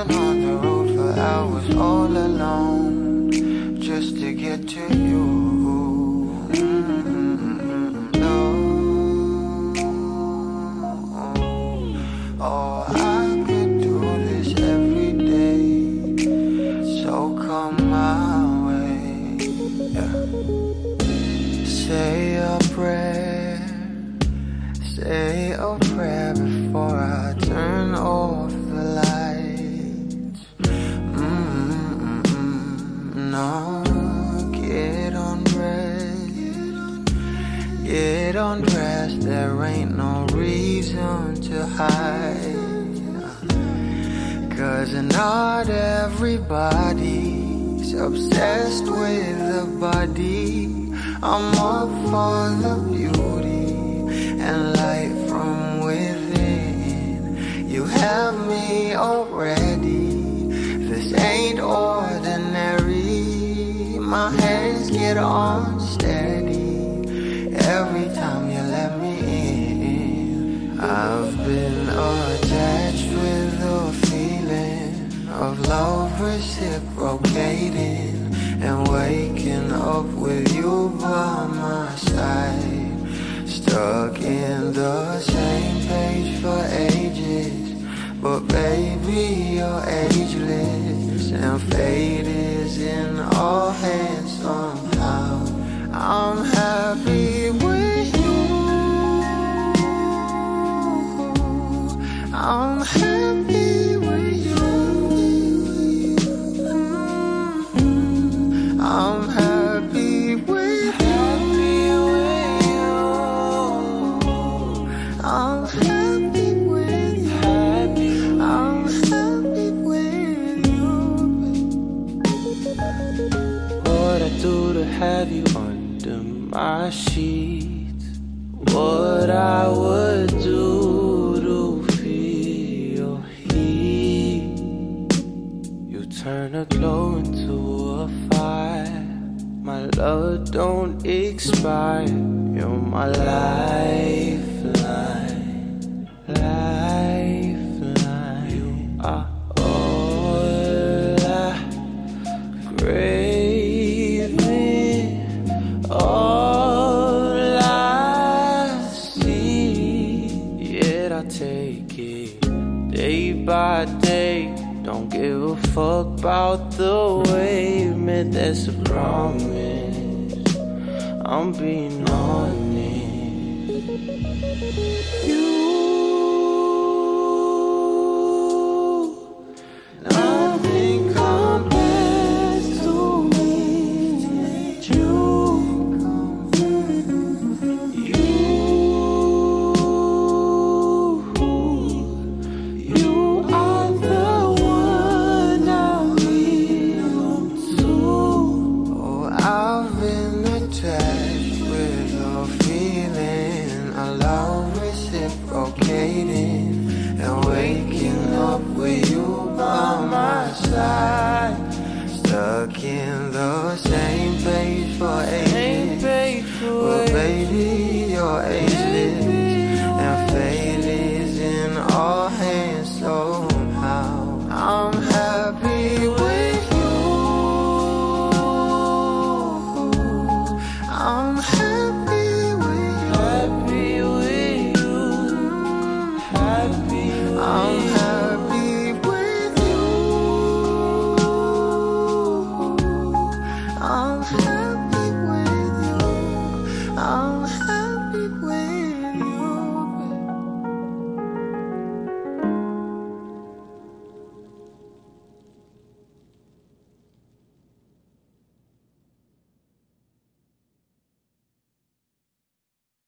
Been on the road for hours all alone just to get to you. Mm-hmm. No. Oh, I could do this every day. So come my way. Yeah. Say a prayer. Say a prayer Get undressed. There ain't no reason to hide. Cause not everybody's obsessed with the body. I'm up for the beauty and light from within. You have me already. This ain't ordinary. My hands get unsteady I've been attached with the feeling of love reciprocating and waking up with you by my side. Stuck in the same page for ages. But baby, you're ageless. And fate is in our hands somehow. I'm happy have you under my sheets. What I would do to feel your heat. You turn a glow into a fire. My love don't expire. You're my lifeline. By day. Don't give a fuck about the way you that's a promise. I'm being honest. You stuck in the same page for ages. Well, baby, you're ages.